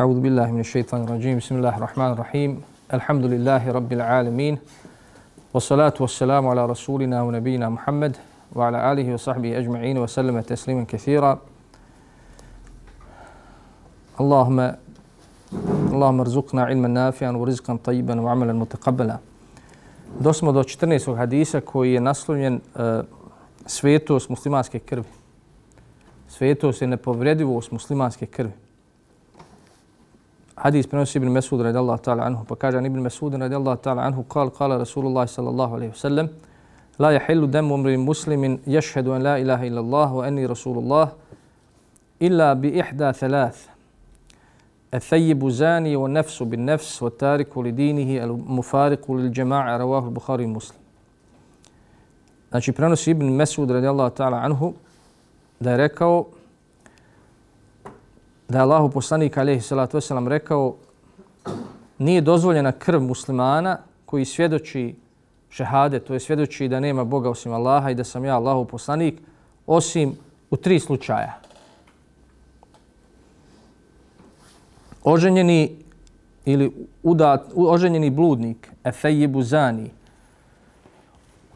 أعوذ بالله من الشيطان الرجيم بسم الله الرحمن الرحيم الحمد لله رب العالمين والصلاة والسلام على رسولنا ونبينا محمد وعلى آله وصحبه أجمعين وسلم تسليما كثيرا اللهم اللهم ارزقنا علما نافعا ورزقا طيبا وعملا متقبلا Dosmo do 14. hadisa koji je naslovljen uh, svetost muslimanske krvi. Svetost je nepovredivost muslimanske krvi. Hadis prenosi Ibn Mesud radijallahu ta'ala anhu, pa kaže Ibn Mesud radijallahu ta'ala anhu, kal, kala Rasulullah sallallahu alaihi wasallam, la jahillu demu umri muslimin ješhedu an la ilaha illa Allah wa anni Rasulullah illa bi ihda thalath. الثيب زاني والنفس بالنفس والتارك لدينه المفارق للجماعة رواه البخاري ومسلم Znači, prenosi Ibn Mesud radijallahu ta'ala anhu da je rekao da je Allahu poslanik alejhi salatu vesselam rekao nije dozvoljena krv muslimana koji svjedoči šehade, to je svjedoči da nema Boga osim Allaha i da sam ja Allahu poslanik, osim u tri slučaja. Oženjeni ili udat, oženjeni bludnik, efejibu zani,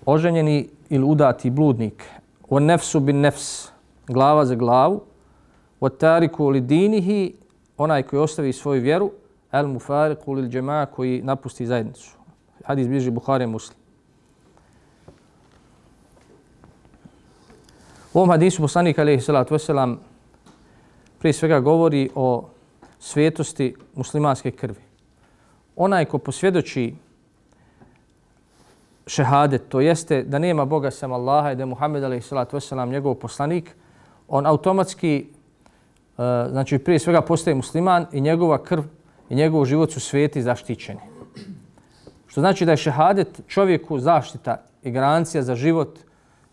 oženjeni ili udati bludnik, o nefsu bin nefs, glava za glavu, o tariku li dinihi, onaj koji ostavi svoju vjeru, el mufariku li džema koji napusti zajednicu. Hadis bliži Buhari muslim. U ovom hadisu poslanika alaihi salatu wasalam prije svega govori o svetosti muslimanske krvi. Onaj ko posvjedoči šehadet, to jeste da nema Boga sam Allaha i da je Muhammed a.s. njegov poslanik, on automatski, Eh, znači prije svega postaje musliman i njegova krv i njegov život su sveti zaštićeni. Što znači da je šehadet čovjeku zaštita i garancija za život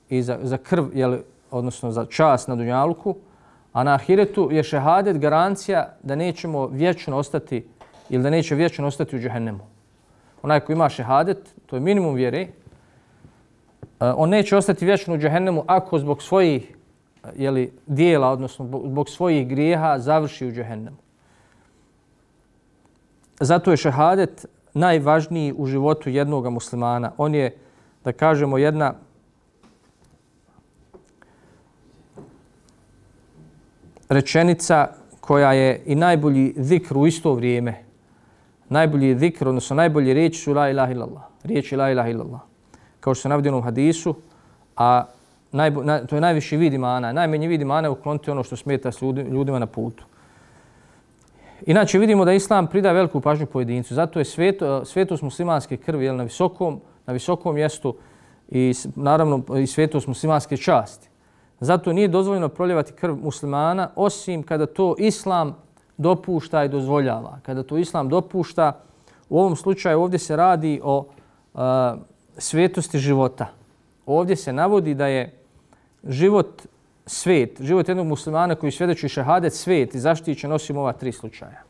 i za, za krv, jel, odnosno za čas na Dunjaluku, a na Ahiretu je šehadet garancija da nećemo vječno ostati ili da neće vječno ostati u džehennemu onaj ko ima šehadet, to je minimum vjere, eh, on neće ostati vječno u džehennemu ako zbog svojih jeli, dijela, odnosno zbog svojih grijeha, završi u džehennemu. Zato je šehadet najvažniji u životu jednog muslimana. On je, da kažemo, jedna rečenica koja je i najbolji zikr u isto vrijeme najbolji zikr, odnosno najbolji riječ su la ilaha illallah. Riječ je la ilaha illallah. Kao što se navodi u hadisu, a najbo, na, to je najviši vid imana. Najmenji vid imana je ukloniti ono što smeta ljudima na putu. Inače vidimo da Islam prida veliku pažnju pojedincu. Zato je sveto, svetost muslimanske krvi jel, na, visokom, na visokom mjestu i naravno i svetost muslimanske časti. Zato nije dozvoljeno proljevati krv muslimana osim kada to Islam dopušta i dozvoljava. Kada to islam dopušta, u ovom slučaju ovdje se radi o a, svetosti života. Ovdje se navodi da je život svet, život jednog muslimana koji svjedoči šahadet svet i zaštićen osim ova tri slučaja.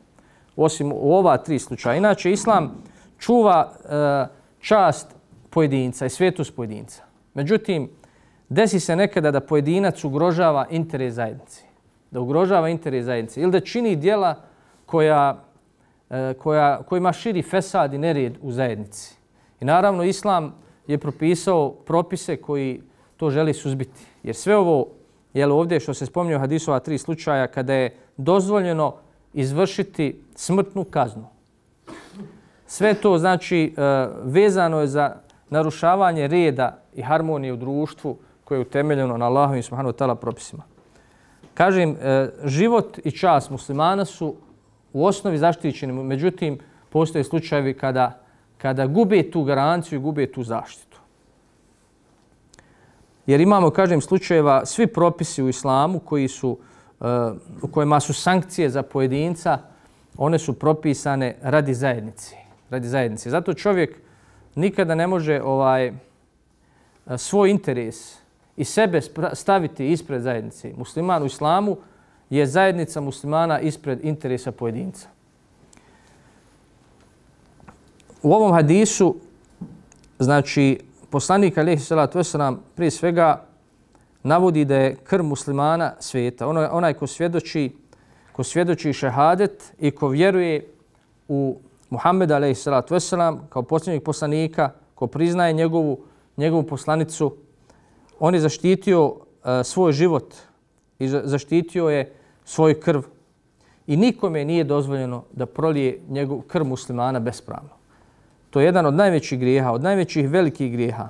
Osim u ova tri slučaja. Inače, islam čuva e, čast pojedinca i svetost pojedinca. Međutim, desi se nekada da pojedinac ugrožava interes zajednice da ugrožava interes zajednice ili da čini dijela koja, e, koja, kojima širi fesad i nered u zajednici. I naravno, Islam je propisao propise koji to želi suzbiti. Jer sve ovo, jel ovdje što se spomnio hadisova tri slučaja, kada je dozvoljeno izvršiti smrtnu kaznu. Sve to znači e, vezano je za narušavanje reda i harmonije u društvu koje je utemeljeno na Allahovim subhanahu wa ta'ala propisima. Kažem, e, život i čas muslimana su u osnovi zaštićeni, međutim, postoje slučajevi kada, kada gube tu garanciju i gube tu zaštitu. Jer imamo, kažem, slučajeva, svi propisi u islamu koji su, e, u kojima su sankcije za pojedinca, one su propisane radi zajednice. Radi zajednice. Zato čovjek nikada ne može ovaj eh, svoj interes i sebe staviti ispred zajednice. Musliman u islamu je zajednica muslimana ispred interesa pojedinca. U ovom hadisu, znači, poslanik alaihi salatu wasalam prije svega navodi da je krv muslimana sveta. Ono, onaj ko svjedoči ko svjedoči šehadet i ko vjeruje u Muhammeda alaihi salatu wasalam kao posljednjeg poslanika, ko priznaje njegovu, njegovu poslanicu, on je zaštitio uh, svoj život i zaštitio je svoj krv. I nikome nije dozvoljeno da prolije njegov krv muslimana bespravno. To je jedan od najvećih grijeha, od najvećih velikih grijeha.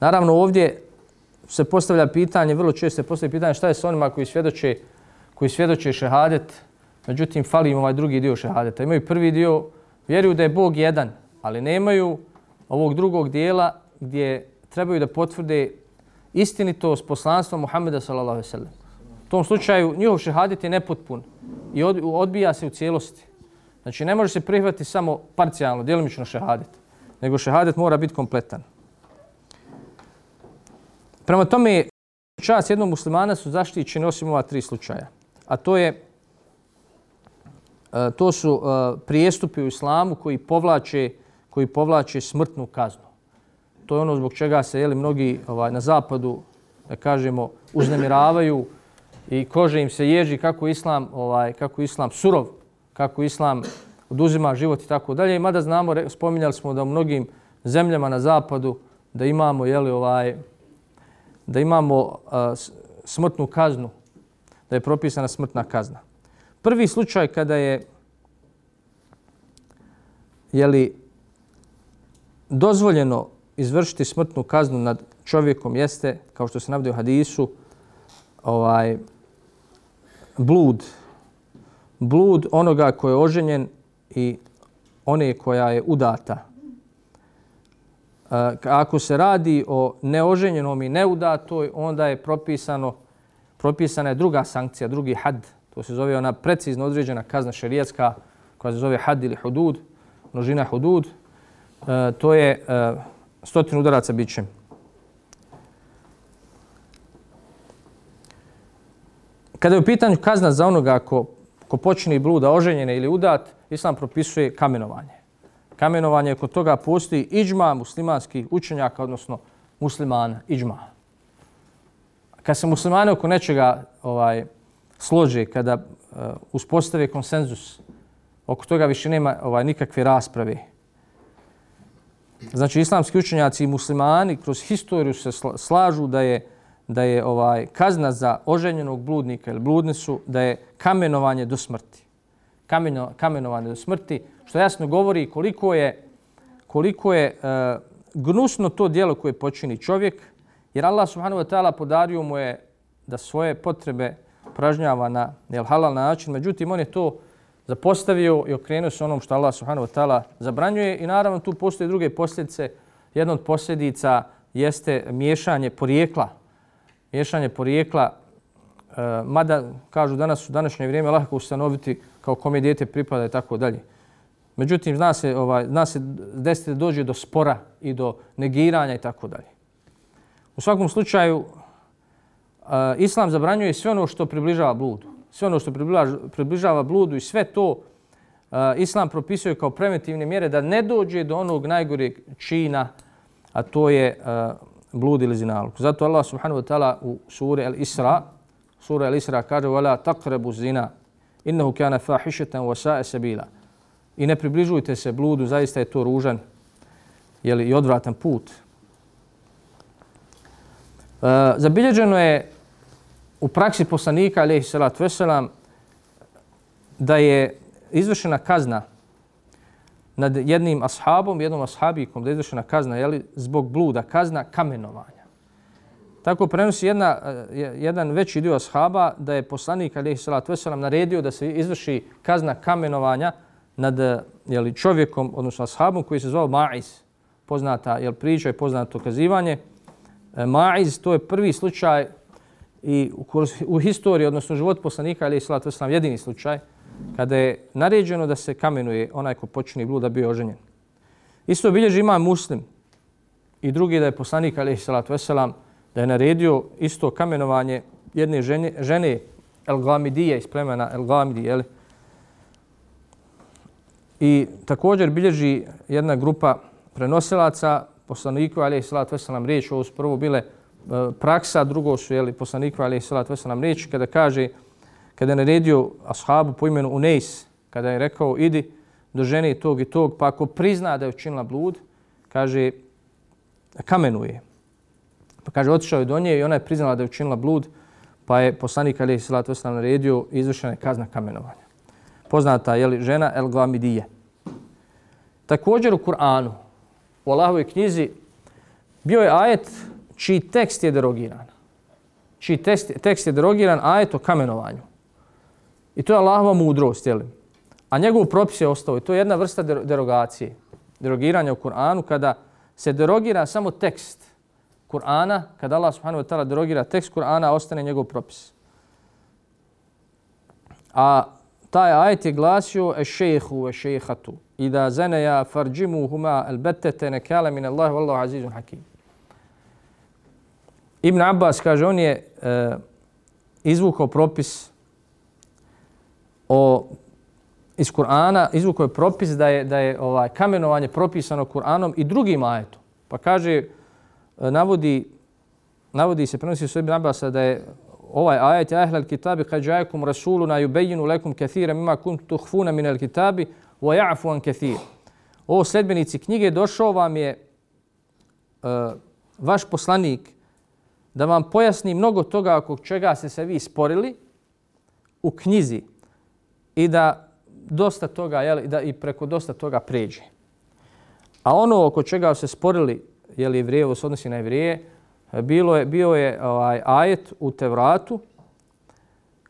Naravno ovdje se postavlja pitanje, vrlo često se postavlja pitanje šta je s onima koji svjedoče, koji svjedoče šehadet, međutim fali im ovaj drugi dio šehadeta. Imaju prvi dio, vjeruju da je Bog jedan, ali nemaju ovog drugog dijela gdje trebaju da potvrde istinitost poslanstva Muhammeda sallallahu alejhi ve sellem. U tom slučaju njihov šehadet je nepotpun i odbija se u cijelosti. Znači ne može se prihvatiti samo parcijalno, djelimično šehadet, nego šehadet mora biti kompletan. Prema tome, čas jednog muslimana su zaštićeni osim ova tri slučaja. A to je e, to su e, prijestupi u islamu koji povlače, koji povlače smrtnu kaznu. To je ono zbog čega se jeli, mnogi ovaj, na zapadu, da kažemo, uznemiravaju i kože im se ježi kako islam, ovaj, kako islam surov, kako islam oduzima život i tako dalje. Mada znamo, spominjali smo da u mnogim zemljama na zapadu da imamo jeli, ovaj, da imamo uh, smrtnu kaznu, da je propisana smrtna kazna. Prvi slučaj kada je jeli, dozvoljeno izvršiti smrtnu kaznu nad čovjekom jeste, kao što se navodi u hadisu, ovaj, blud. Blud onoga ko je oženjen i one koja je udata e, ako se radi o neoženjenom i neudatoj, onda je propisano, propisana je druga sankcija, drugi had. To se zove ona precizno određena kazna šerijatska koja se zove had ili hudud, množina hudud. E, to je e, stotin udaraca bićem. Kada je u pitanju kazna za onoga ko, ko počini bluda oženjene ili udat, Islam propisuje kamenovanje kamenovanje, kod toga postoji iđma muslimanskih učenjaka, odnosno muslimana, iđma. Kad se muslimani oko nečega ovaj, slože, kada uh, uspostave konsenzus, oko toga više nema ovaj, nikakve rasprave. Znači, islamski učenjaci i muslimani kroz historiju se slažu da je da je ovaj kazna za oženjenog bludnika ili bludnicu da je kamenovanje do smrti. Kameno, kamenovanje do smrti, što jasno govori koliko je koliko je e, gnusno to dijelo koje počini čovjek, jer Allah subhanahu wa ta'ala podario mu je da svoje potrebe pražnjava na jel, halal način, međutim on je to zapostavio i okrenuo se onom što Allah subhanahu wa ta'ala zabranjuje i naravno tu postoje druge posljedice. Jedna od posljedica jeste miješanje porijekla. Miješanje porijekla, e, mada kažu danas u današnje vrijeme lahko ustanoviti kao kome dijete pripada i tako dalje. Međutim, zna se, ovaj, zna se desiti da dođe do spora i do negiranja i tako dalje. U svakom slučaju, e, Islam zabranjuje sve ono što približava bludu. Sve ono što približava, približava bludu i sve to e, Islam propisuje kao preventivne mjere da ne dođe do onog najgoreg čina, a to je blud ili zinalog. Zato Allah subhanahu wa ta'ala u suri Al-Isra, sura Al-Isra kaže وَلَا تَقْرَبُ zina innahu kana fahishatan wa sa'a sabila i ne približujte se bludu, zaista je to ružan jeli, i odvratan put. E, zabilježeno je u praksi poslanika, alaihi salatu veselam, da je izvršena kazna nad jednim ashabom, jednom ashabikom, da je izvršena kazna jeli, zbog bluda, kazna kamenovanja. Tako prenosi jedna, eh, jedan veći dio ashaba da je poslanik, alaihi salatu veselam, naredio da se izvrši kazna kamenovanja nad eh, jeli, čovjekom, odnosno ashabom koji se zvao Ma'iz, poznata jel, priča i poznato kazivanje. Eh, Ma'iz, to je prvi slučaj i u, u historiji, odnosno život poslanika, alaihi salatu slat jedini slučaj, kada je naređeno da se kamenuje onaj ko počini blud da bio oženjen. Isto bilježi ima muslim i drugi da je poslanik, alaihi salatu slat da je naredio isto kamenovanje jedne žene, žene El Glamidije iz plemena El Glamidi, jel? I također bilježi jedna grupa prenosilaca poslaniku alaihi salatu vesselam riječ ovo su prvo bile e, praksa, drugo su jeli, poslaniku alaihi salatu wasalam riječ kada kaže, kada je naredio ashabu po imenu Unejs, kada je rekao idi do žene tog i tog, pa ako prizna da je učinila blud, kaže kamenuje. Pa kaže otišao je do nje i ona je priznala da je učinila blud, pa je poslanik ali salatu Veslam naredio izvršena kazna kamenovanja. Poznata je li žena El Glamidije. Također u Kur'anu, u Allahovoj knjizi, bio je ajet čiji tekst je derogiran. Čiji tekst, tekst je derogiran ajet o kamenovanju. I to je Allahova mudrost, jel? A njegov propis je ostao. I to je jedna vrsta derogacije. Derogiranja u Kur'anu kada se derogira samo tekst Kur'ana, kada Allah subhanahu wa ta'ala derogira tekst Kur'ana, ostane njegov propis. A taj ajet je glasio e šejhu e šejhatu. I da zaneja farđimu huma el betete nekale min Allahi wallahu azizun hakim. Ibn Abbas kaže, on je e, izvukao propis o iz Kur'ana, izvukao je propis da je, da je ovaj kamenovanje propisano Kur'anom i drugim ajetom. Pa kaže, e, navodi, navodi se, prenosi se Ibn Abbas da je ovaj ajet, ahl al-kitabi kad jaakum rasuluna yubejinu lekum mimma kuntum tukhfuna min al-kitabi wa ya'fu an kathir. O sledbenici knjige, došao vam je uh, vaš poslanik, da vam pojasni mnogo toga oko čega ste se vi sporili u knjizi i da dosta toga, jel, da i preko dosta toga pređe. A ono oko čega se sporili, je li jevrije, u se odnosi na jevrije, bilo je, bio je ovaj, ajet u Tevratu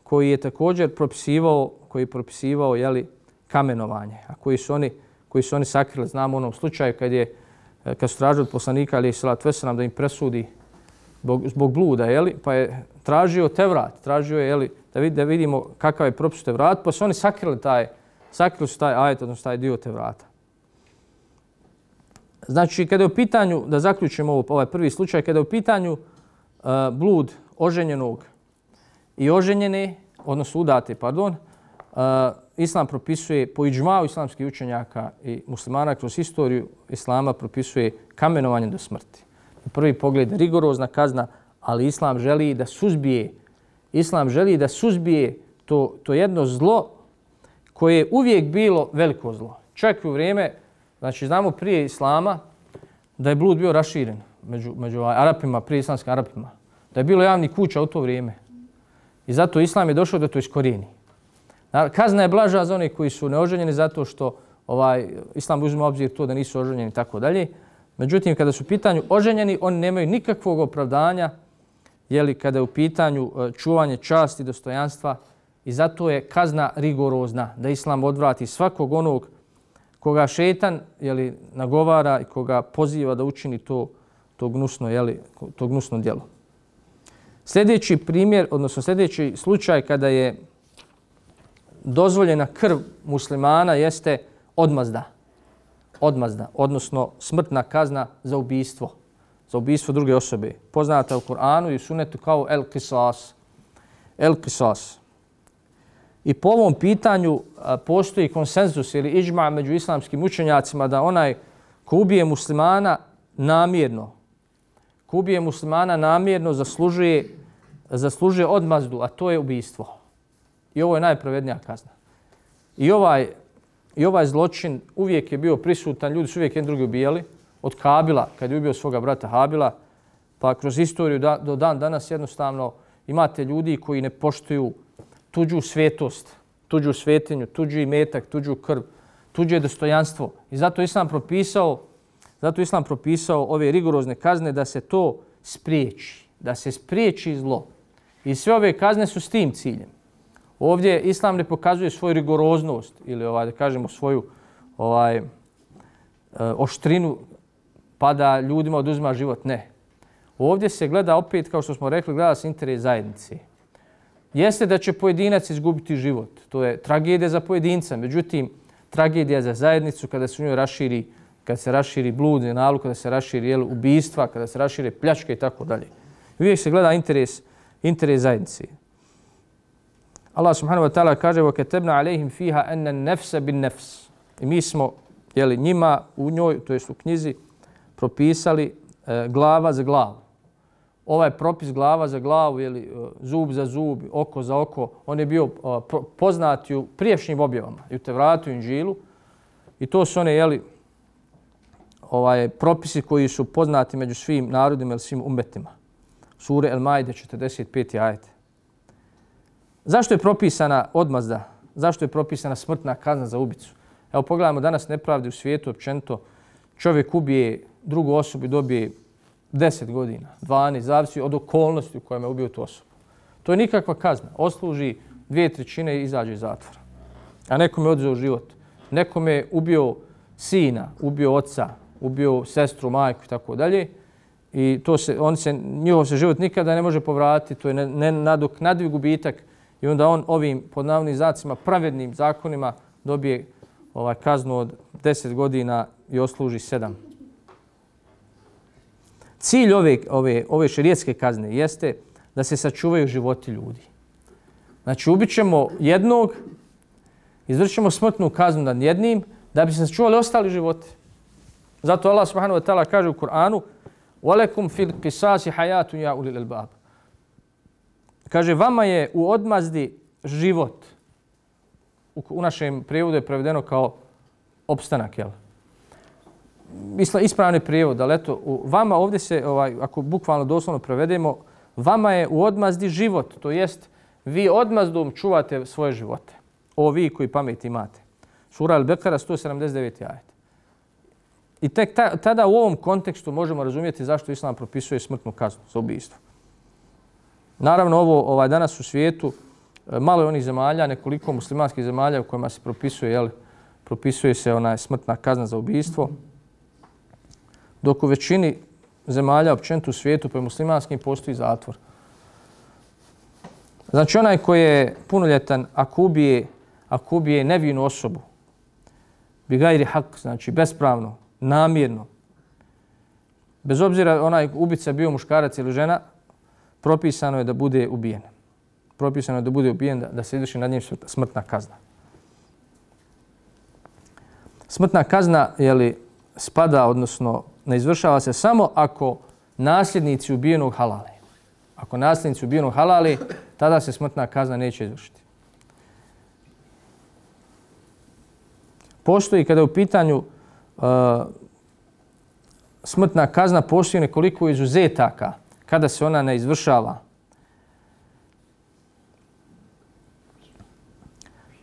koji je također propisivao, koji je propisivao je li, kamenovanje, a koji su oni, koji su oni sakrili. Znamo onom slučaju kad je kad su tražili od poslanika ali salat veselam da im presudi zbog, zbog bluda, jeli? pa je tražio te vrat, tražio je jeli, da, vid, da vidimo kakav je propis te vrat, pa su oni sakrili taj, sakrili su taj ajet, odnosno taj dio te vrata. Znači, kada je u pitanju, da zaključimo ovo, ovaj prvi slučaj, kada je u pitanju uh, blud oženjenog i oženjene, odnosno udate, pardon, uh, Islam propisuje, po iđmao islamskih učenjaka i muslimana kroz historiju Islama propisuje kamenovanje do smrti na prvi pogled rigorozna kazna, ali islam želi da suzbije islam želi da suzbije to, to jedno zlo koje je uvijek bilo veliko zlo. Čak u vrijeme, znači znamo prije islama da je blud bio raširen među, među Arapima, prije islamskim Arapima. Da je bilo javni kuća u to vrijeme. I zato islam je došao da to iskorijeni. Kazna je blaža za one koji su neoženjeni zato što ovaj islam uzme obzir to da nisu oženjeni i tako dalje. Međutim, kada su u pitanju oženjeni, oni nemaju nikakvog opravdanja jeli, kada je u pitanju e, čuvanje časti i dostojanstva i zato je kazna rigorozna da Islam odvrati svakog onog koga šetan jeli, nagovara i koga poziva da učini to, to, gnusno, jeli, to gnusno djelo. Sljedeći primjer, odnosno sljedeći slučaj kada je dozvoljena krv muslimana jeste odmazda odmazda, odnosno smrtna kazna za ubijstvo, za ubistvo druge osobe. Poznata u Kur'anu i sunetu kao el kisas. El kisas. I po ovom pitanju postoji konsenzus ili iđma među islamskim učenjacima da onaj ko ubije muslimana namjerno, ko ubije muslimana namjerno zaslužuje, zaslužuje odmazdu, a to je ubistvo. I ovo je najpravednija kazna. I ovaj I ovaj zločin uvijek je bio prisutan, ljudi su uvijek jedan drugi ubijali. Od Kabila, kad je ubio svoga brata Habila, pa kroz istoriju da, do dan danas jednostavno imate ljudi koji ne poštuju tuđu svetost, tuđu svetinju, tuđu imetak, tuđu krv, tuđe dostojanstvo. I zato Islam propisao, zato Islam propisao ove rigorozne kazne da se to spriječi, da se spriječi zlo. I sve ove kazne su s tim ciljem. Ovdje islam ne pokazuje svoju rigoroznost ili ovaj da kažemo svoju ovaj e, oštrinu pa da ljudima oduzima život. Ne. Ovdje se gleda opet, kao što smo rekli, gleda se interes zajednice. Jeste da će pojedinac izgubiti život. To je tragedija za pojedinca. Međutim, tragedija za zajednicu kada se u njoj raširi, kada se raširi blud, nalu, kada se raširi jel, ubistva, kada se rašire pljačke i tako dalje. Uvijek se gleda interes, interes zajednice. Allah subhanahu wa ta'ala kaže وَكَتَبْنَا عَلَيْهِمْ فِيهَا fiha النَّفْسَ بِالنَّفْسِ nafs. I mi smo jeli, njima u njoj, to jest u knjizi, propisali e, glava za glavu. ovaj propis glava za glavu, ili e, zub za zub, oko za oko, on je bio e, poznat u priješnjim objavama, i u Tevratu, i Inžilu. I to su one, jeli, ovaj, propisi koji su poznati među svim narodima ili svim umetima. Sure El Maide 45. ajet. Zašto je propisana odmazda? Zašto je propisana smrtna kazna za ubicu? Evo pogledajmo danas nepravde u svijetu općenito. Čovjek ubije drugu osobu i dobije 10 godina, 12, zavisi od okolnosti u kojima je ubio tu osobu. To je nikakva kazna. Osluži dvije trećine i izađe iz zatvora. A nekom je odzeo život. Nekom je ubio sina, ubio oca, ubio sestru, majku i tako dalje. I to se, on se, njihov se život nikada ne može povratiti, to je ne, ne nadok, nadvi gubitak. I onda on ovim podnavnim zacima, pravednim zakonima dobije ovaj kaznu od 10 godina i osluži 7 Cilj ove, ove, ove širijetske kazne jeste da se sačuvaju životi ljudi. Znači, ubit ćemo jednog, izvršimo smrtnu kaznu nad jednim, da bi se sačuvali ostali životi. Zato Allah subhanahu wa ta'ala kaže u Kur'anu وَلَكُمْ فِي الْقِسَاسِ حَيَاتٌ يَا أُلِي الْبَابِ Kaže, vama je u odmazdi život. U, u našem prijevodu je prevedeno kao opstanak, jel? Isla, ispravni prijevod, ali eto, u, vama ovdje se, ovaj, ako bukvalno doslovno prevedemo, vama je u odmazdi život, to jest vi odmazdom čuvate svoje živote. O vi koji pamet imate. Sura Al-Bekara 179. ajet. I tek ta, tada u ovom kontekstu možemo razumjeti zašto Islam propisuje smrtnu kaznu za ubijstvo. Naravno, ovo ovaj danas u svijetu, e, malo je onih zemalja, nekoliko muslimanskih zemalja u kojima se propisuje, jel, propisuje se ona smrtna kazna za ubijstvo. Dok u većini zemalja općenito u svijetu pa muslimanskim postoji zatvor. Znači onaj koji je punoljetan, ako ubije, ako ubije nevinu osobu, bi gajri hak, znači bespravno, namjerno, bez obzira onaj ubica bio muškarac ili žena, propisano je da bude ubijen. Propisano je da bude ubijen, da, da se izvrši nad njim smrtna kazna. Smrtna kazna je li spada, odnosno ne izvršava se samo ako nasljednici ubijenog halale. Ako nasljednici ubijenog halale, tada se smrtna kazna neće izvršiti. Postoji kada je u pitanju uh, smrtna kazna, postoji nekoliko izuzetaka kada se ona ne izvršava.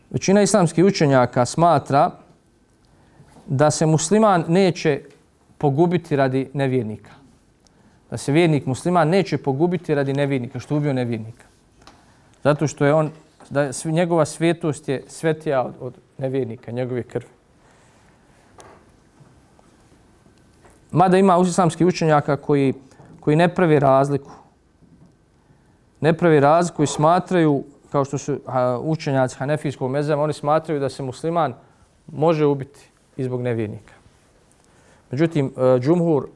Većina islamskih učenjaka smatra da se musliman neće pogubiti radi nevjernika. Da se vjernik musliman neće pogubiti radi nevjernika, što ubio nevjernika. Zato što je on, da njegova svetost je svetija od, od nevjernika, njegove krvi. Mada ima islamski učenjaka koji, koji ne pravi razliku. Ne pravi razliku i smatraju, kao što su učenjaci Hanefijskog mezama, oni smatraju da se musliman može ubiti izbog nevjernika. Međutim, e, džumhur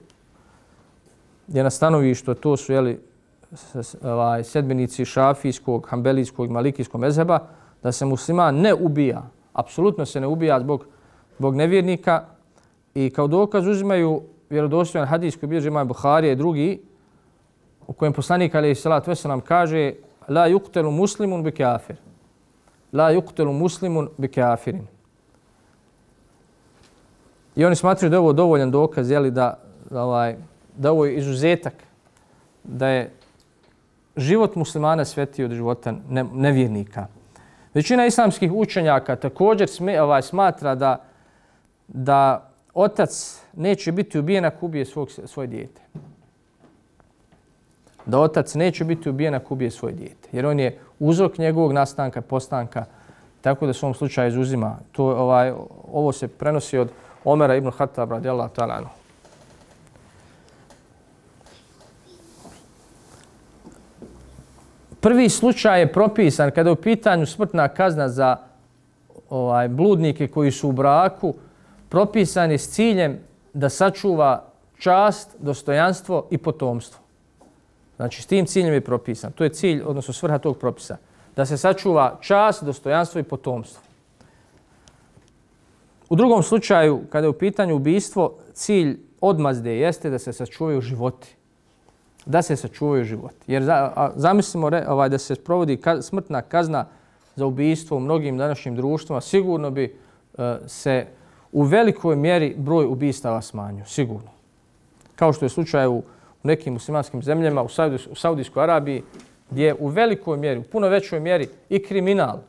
je na stanovištu, to su jeli, ovaj, sedmenici šafijskog, hambelijskog malikijskog mezheba, da se musliman ne ubija, apsolutno se ne ubija zbog, zbog nevjernika i kao dokaz uzimaju vjerodostojan hadis koji bilježi imam Buharija i drugi, u kojem poslanik alaih salatu veselam kaže La yuqtelu muslimun bi kafir. La yuqtelu muslimun bi kafirin. I oni smatruju da je ovo dovoljan dokaz, jeli, da, da, ovaj, da ovo je izuzetak, da je život muslimana svetiji od života ne, nevjernika. Većina islamskih učenjaka također sme, ovaj, smatra da, da otac neće biti ubijen ako ubije svog, svoje dijete. Da otac neće biti ubijen ako ubije svoje dijete. Jer on je uzrok njegovog nastanka, postanka, tako da se u ovom slučaju izuzima. To, ovaj, ovo se prenosi od Omera ibn Khattab radijallahu ta'ala anhu. Prvi slučaj je propisan kada je u pitanju smrtna kazna za ovaj bludnike koji su u braku, propisan je s ciljem da sačuva čast, dostojanstvo i potomstvo. Znači, s tim ciljem je propisan. To je cilj, odnosno svrha tog propisa. Da se sačuva čast, dostojanstvo i potomstvo. U drugom slučaju, kada je u pitanju ubistvo, cilj odmazde jeste da se sačuvaju životi. da se sačuvaju život. Jer za, a, zamislimo re, ovaj, da se provodi ka, smrtna kazna za ubistvo u mnogim današnjim društvima, sigurno bi e, se u velikoj mjeri broj ubistava smanjio. Sigurno. Kao što je slučaj u, u nekim muslimanskim zemljama, u, Saudijs, u Saudijskoj Arabiji, gdje u velikoj mjeri, u puno većoj mjeri i kriminal,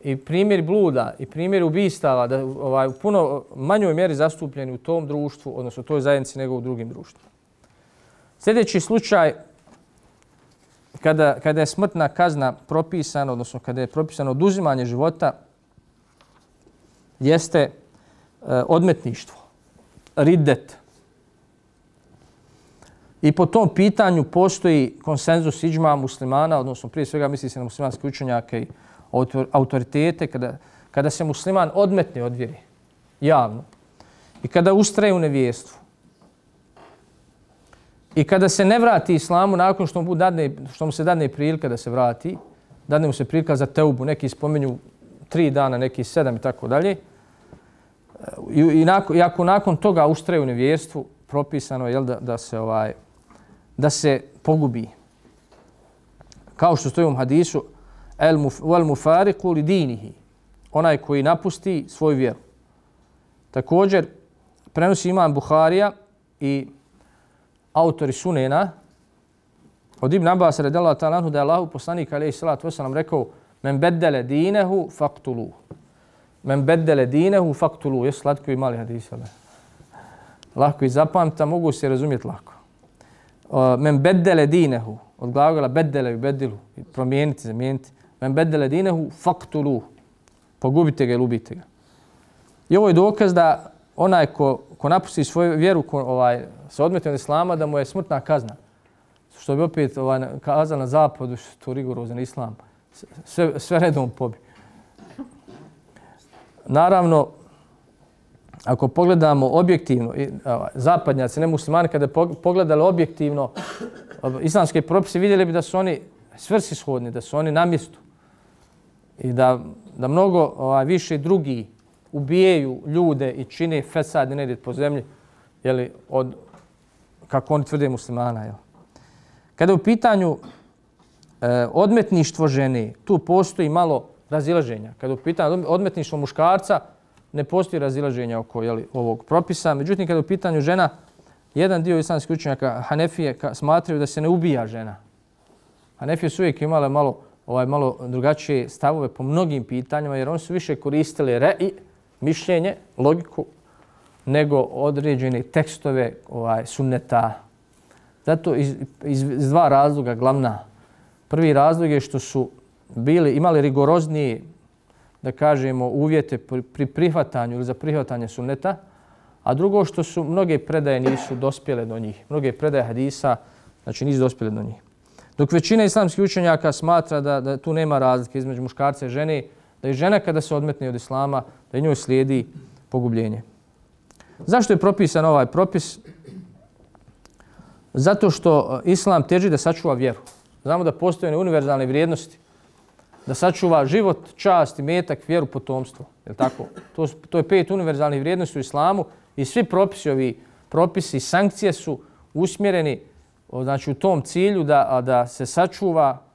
i primjer bluda, i primjer ubistava, da ovaj, u puno manjoj mjeri zastupljeni u tom društvu, odnosno u toj zajednici nego u drugim društvima. Sljedeći slučaj, kada, kada je smrtna kazna propisana, odnosno kada je propisano oduzimanje života, jeste e, odmetništvo, riddet. I po tom pitanju postoji konsenzus iđma muslimana, odnosno prije svega misli se na muslimanske učenjake i autoritete, kada, kada se musliman odmetne od vjeri, javno, i kada ustraje u nevijestvu, I kada se ne vrati islamu nakon što mu, dadne, što mu se dadne prilika da se vrati, dadne mu se prilika za teubu, neki spomenju tri dana, neki sedam i tako dalje. I, i, nakon, i ako nakon toga ustraju nevjerstvu, propisano je da, da, se ovaj, da se pogubi. Kao što stoji u hadisu, el mufariqu li dinihi, onaj koji napusti svoju vjeru. Također, prenosi imam Buharija i autori sunena, od Ibn Abbas radijala ta'ala anhu da je Allahu poslanik alaihi salatu wasalam rekao men beddele dinehu faktulu. Men beddele dinehu faktulu. Jesu slatko i mali hadis. Lako i zapamta, mogu se razumjeti lako. Uh, men beddele dinehu, od glagola beddele i beddilu, promijeniti, zamijeniti. Men bedele dinehu faktulu. Pogubite ga ili ubite ga. I ovo je dokaz da onaj ko, ko napusti svoju vjeru, ko ovaj, se odmeti od islama, da mu je smrtna kazna. Što bi opet ovaj, kazao na zapadu, što je to rigorozan islam. Sve, sve redom pobi. Naravno, ako pogledamo objektivno, ovaj, zapadnjaci, ne muslimani, kada pogledali objektivno islamske propise, vidjeli bi da su oni svrsishodni, da su oni na mjestu. I da, da mnogo ovaj, više drugi ubijaju ljude i čine fesad i po zemlji, jeli, od, kako oni tvrde muslimana. Jel. Kada je u pitanju e, odmetništvo žene, tu postoji malo razilaženja. Kada je u pitanju odmetništvo muškarca, ne postoji razilaženja oko jeli, ovog propisa. Međutim, kada je u pitanju žena, jedan dio islamskih učenjaka, Hanefije, smatraju da se ne ubija žena. Hanefije su uvijek imale malo, ovaj, malo drugačije stavove po mnogim pitanjima, jer oni su više koristili re i mišljenje, logiku, nego određene tekstove ovaj, sunneta. Zato iz, iz, iz dva razloga glavna. Prvi razlog je što su bili, imali rigoroznije, da kažemo, uvjete pri prihvatanju ili za prihvatanje sunneta, a drugo što su mnoge predaje nisu dospjele do njih. Mnoge predaje hadisa, znači nisu dospjele do njih. Dok većina islamskih učenjaka smatra da, da tu nema razlike između muškarca i žene, da je žena kada se odmetne od islama, da njoj slijedi pogubljenje. Zašto je propisan ovaj propis? Zato što e, islam teži da sačuva vjeru. Znamo da postoje univerzalne vrijednosti. Da sačuva život, čast i metak, vjeru, potomstvo. Je tako? To, to je pet univerzalnih vrijednosti u islamu i svi propisi, ovi propisi i sankcije su usmjereni znači, u tom cilju da, da se sačuva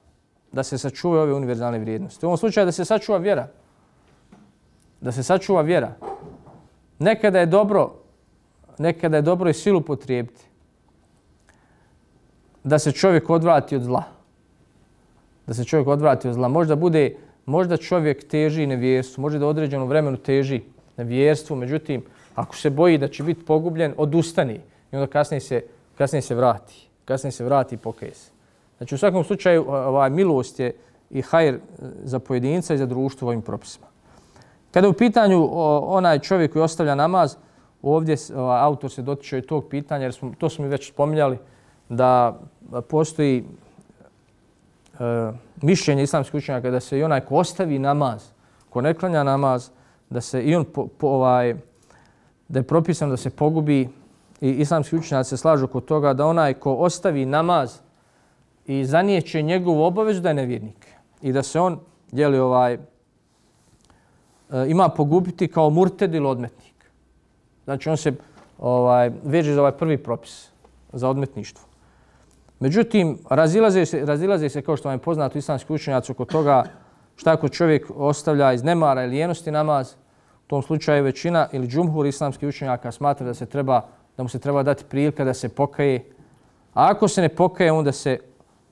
da se sačuva ove univerzalne vrijednosti. U ovom slučaju da se sačuva vjera. Da se sačuva vjera. Nekada je dobro, nekada je dobro i silu potrijebiti. Da se čovjek odvrati od zla. Da se čovjek odvrati od zla. Možda bude, možda čovjek teži nevjerstvu, možda da određenom vremenu teži nevjerstvu, međutim, ako se boji da će biti pogubljen, odustani i onda kasnije se, kasnije se vrati. Kasnije se vrati i pokaje se. Znači u svakom slučaju ovaj, milost je i hajr e, za pojedinca i za društvo ovim propisima. Kada u pitanju onaj čovjek koji ostavlja namaz, ovdje ovaj, autor se dotiče i tog pitanja, jer smo, to smo mi već spominjali, da postoji e, mišljenje islamskih učenjaka da se i onaj ko ostavi namaz, ko ne klanja namaz, da se i on po, po, ovaj, da je propisano da se pogubi i islamski učenjaci se slažu kod toga da onaj ko ostavi namaz i zanijeće njegovu obavezu da je nevjernik i da se on jeli, ovaj, E, ima pogubiti kao murted ili odmetnik. Znači on se ovaj, veže za ovaj prvi propis, za odmetništvo. Međutim, razilaze se, razilaze se kao što vam je poznato islamski učenjaci oko toga šta ako čovjek ostavlja iz nemara ili jenosti namaz, u tom slučaju većina ili džumhur islamskih učenjaka smatra da se treba da mu se treba dati prilika da se pokaje. A ako se ne pokaje, onda se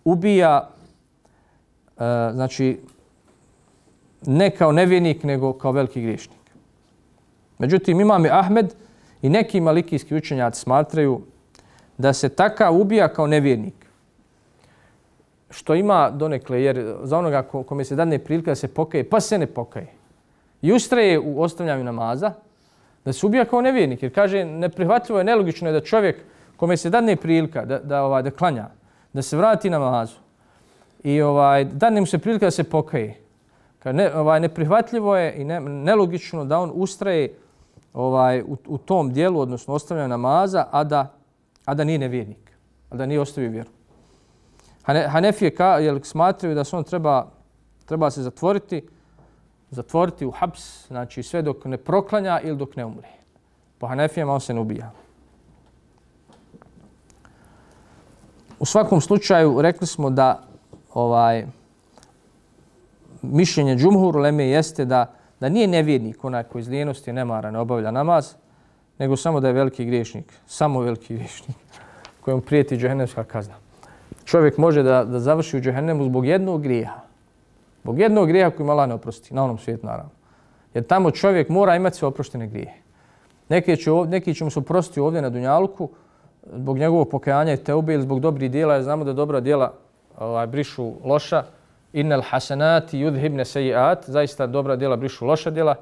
ubija e, znači ne kao nevjernik, nego kao veliki griješnik. Međutim, imam Ahmed i neki malikijski učenjaci smatraju da se taka ubija kao nevjernik. Što ima donekle, jer za onoga kome se dadne prilika da se pokaje, pa se ne pokaje. I ustraje u ostavljanju namaza, da se ubija kao nevjernik. Jer kaže, neprihvatljivo je, nelogično je da čovjek kome se dadne prilika da, da, ovaj, da klanja, da se vrati na namazu i ovaj, dadne mu se prilika da se pokaje. Kaže, ne, ovaj, neprihvatljivo je i ne, nelogično da on ustraje ovaj, u, u tom dijelu, odnosno ostavlja namaza, a da a da nije nevjernik, a da nije ostavio vjeru. Hanefije ka, jel, smatraju da se on treba, treba se zatvoriti, zatvoriti u haps, znači sve dok ne proklanja ili dok ne umri. Po Hanefijama on se ne ubija. U svakom slučaju rekli smo da ovaj mišljenje džumhur leme jeste da da nije nevjernik onaj koji iz lijenosti nemara ne obavlja namaz, nego samo da je veliki griješnik, samo veliki griješnik kojem prijeti džehennemska kazna. Čovjek može da, da završi u džehennemu zbog jednog grijeha. Bog jednog grija koji ima ne oprosti, na onom svijetu naravno. Jer tamo čovjek mora imati sve oproštene grije. Neki će, neki će mu se oprostiti ovdje na Dunjaluku zbog njegovog pokajanja i teube ili zbog dobrih dijela. Jer znamo da dobra dijela ovaj, brišu loša. Innal hasanati yudhibne sejiat. Zaista dobra dijela brišu loša dijela.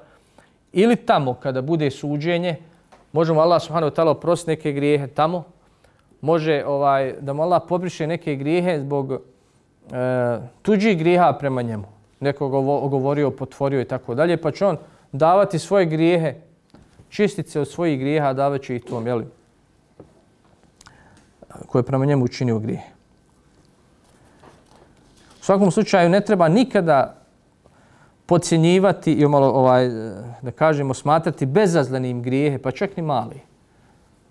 Ili tamo kada bude suđenje, možemo Allah subhanahu wa ta'ala oprostiti neke grijehe tamo, može ovaj da mu Allah pobriše neke grijehe zbog e, tuđih grijeha prema njemu. Nekog ogovorio, potvorio i tako dalje, pa će on davati svoje grijehe, čistiti se od svojih grijeha, davat će ih tom, jeli, koje prema njemu učinio grije. U svakom slučaju ne treba nikada podcjenjivati i malo ovaj da kažemo smatrati bezazlenim grijehe pa čak ni mali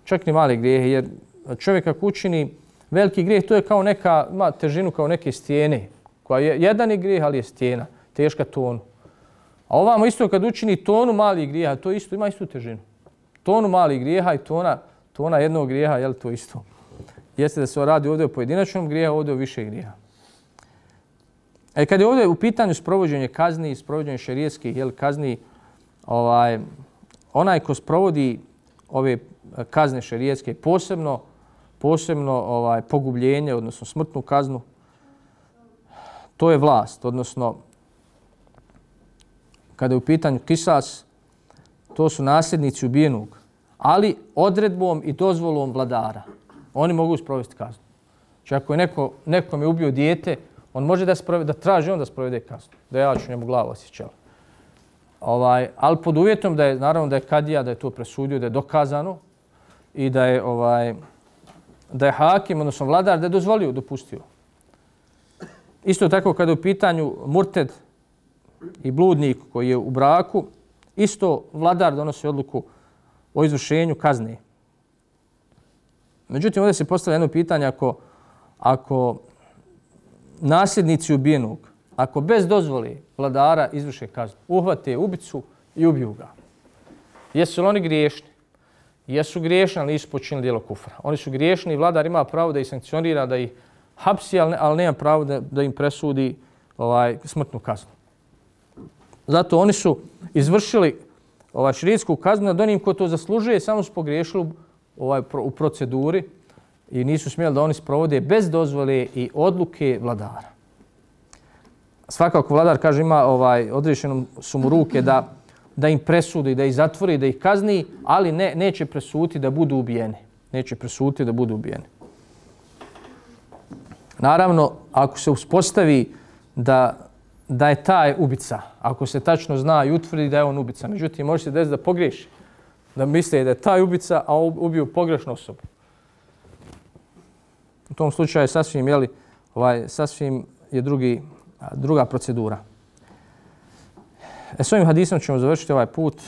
čak ni mali grijehe jer čovjek ako učini veliki grijeh to je kao neka ima težinu kao neke stijene koja je jedan je grijeh ali je stijena teška tonu. A ovamo isto kad učini tonu mali grijeha to isto ima istu težinu. Tonu mali grijeha i tona tona jednog grijeha je to isto. Jeste da se radi ovdje o pojedinačnom grijehu ovdje o više grijeha. E kad je ovdje u pitanju sprovođenje kazni, sprovođenje šerijetskih jel, kazni, ovaj, onaj ko sprovodi ove kazne šerijetske posebno, posebno ovaj pogubljenje, odnosno smrtnu kaznu, to je vlast, odnosno kada je u pitanju kisas, to su nasljednici ubijenog, ali odredbom i dozvolom vladara. Oni mogu sprovesti kaznu. Znači ako je neko, nekom je ubio dijete, on može da, sprovede, da traži on da sprovede kaznu. Da ja ću njemu glavu osjećala. Ovaj, ali pod uvjetom da je, naravno da je kadija, da je to presudio, da je dokazano i da je, ovaj, da je hakim, odnosno vladar, da je dozvolio, dopustio. Isto tako kada je u pitanju murted i bludnik koji je u braku, isto vladar donosi odluku o izvršenju kazne. Međutim, ovdje se postavlja jedno pitanje ako, ako nasljednici ubijenog, ako bez dozvoli vladara izvrše kaznu, uhvate ubicu i ubiju ga. Jesu li oni griješni? Jesu griješni, ali nisu počinili djelo kufra. Oni su griješni i vladar ima pravo da ih sankcionira, da ih hapsi, ali, ne, ali nema pravo da, da im presudi ovaj smrtnu kaznu. Zato oni su izvršili ovaj širijsku kaznu nad onim ko to zaslužuje, samo su pogriješili ovaj, u proceduri, i nisu smjeli da oni sprovode bez dozvole i odluke vladara. Svakako vladar kaže ima ovaj odrešeno su mu ruke da da im presudi, da ih zatvori, da ih kazni, ali ne neće presuti da budu ubijeni. Neće presuti da budu ubijeni. Naravno, ako se uspostavi da da je taj ubica, ako se tačno zna i utvrdi da je on ubica, međutim može se desiti da pogriješi, da misle da je taj ubica, a ubio pogrešnu osobu u tom slučaju sasvim jeli, ovaj sasvim je drugi druga procedura. E, s ovim hadisom ćemo završiti ovaj put.